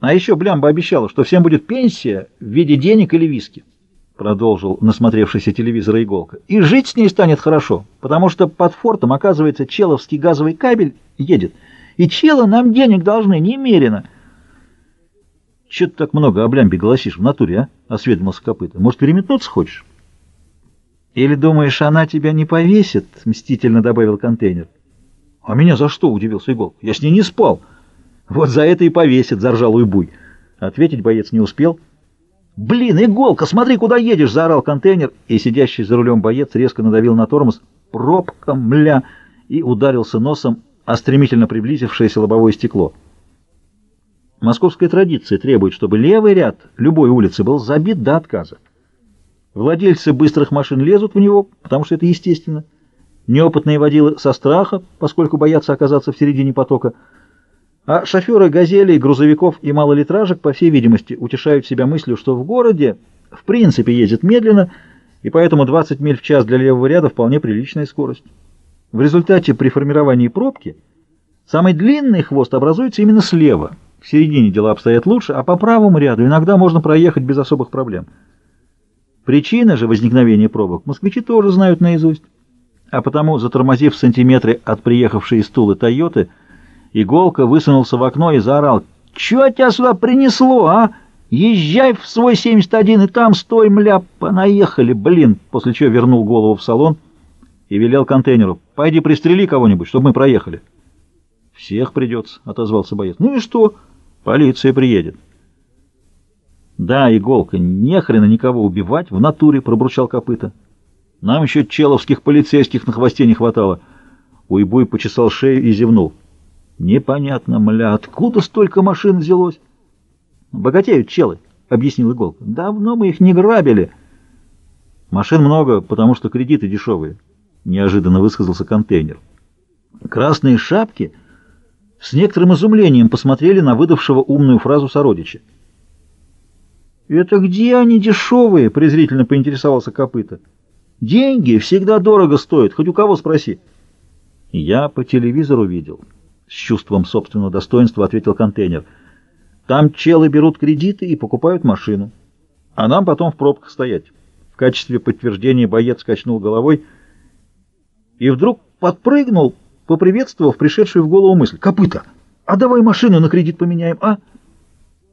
А еще Блямба обещала, что всем будет пенсия в виде денег или виски. Продолжил насмотревшийся телевизора Иголка. И жить с ней станет хорошо, потому что под фортом, оказывается, человский газовый кабель едет. И челы нам денег должны немерено. Че ты так много о Блямбе голосишь в натуре, а? Осведомился копыта. Может, переметнуться хочешь? Или думаешь, она тебя не повесит? Мстительно добавил контейнер. А меня за что? Удивился Иголка. Я с ней не спал. Вот за это и повесит, заржал Уйбуй. Ответить боец не успел. «Блин, иголка, смотри, куда едешь!» — заорал контейнер, и сидящий за рулем боец резко надавил на тормоз. «Пробка, мля!» и ударился носом о стремительно приблизившееся лобовое стекло. Московская традиция требует, чтобы левый ряд любой улицы был забит до отказа. Владельцы быстрых машин лезут в него, потому что это естественно. Неопытные водилы со страха, поскольку боятся оказаться в середине потока — а шоферы «Газелей», грузовиков и малолитражек, по всей видимости, утешают себя мыслью, что в городе в принципе ездят медленно, и поэтому 20 миль в час для левого ряда вполне приличная скорость. В результате при формировании пробки самый длинный хвост образуется именно слева. В середине дела обстоят лучше, а по правому ряду иногда можно проехать без особых проблем. Причины же возникновения пробок москвичи тоже знают наизусть. А потому, затормозив в сантиметре от приехавшей из Тулы «Тойоты», Иголка высунулся в окно и заорал. «Чего тебя сюда принесло, а? Езжай в свой 71 и там стой, мля, понаехали, блин!» После чего вернул голову в салон и велел контейнеру. «Пойди пристрели кого-нибудь, чтобы мы проехали». «Всех придется», — отозвался боец. «Ну и что? Полиция приедет». «Да, Иголка, не хрена никого убивать в натуре», — пробурчал копыта. «Нам еще человских полицейских на хвосте не хватало». Уйбуй почесал шею и зевнул. Непонятно, мля, откуда столько машин взялось? Богатеют челы, объяснил Иголка. Давно мы их не грабили. Машин много, потому что кредиты дешевые, неожиданно высказался контейнер. Красные шапки с некоторым изумлением посмотрели на выдавшего умную фразу сородича. «Это где они дешевые?» — презрительно поинтересовался копыта. «Деньги всегда дорого стоят, хоть у кого спроси». «Я по телевизору видел». — с чувством собственного достоинства ответил контейнер. «Там челы берут кредиты и покупают машину, а нам потом в пробках стоять». В качестве подтверждения боец качнул головой и вдруг подпрыгнул, поприветствовав пришедшую в голову мысль. «Копыта! А давай машину на кредит поменяем, а?»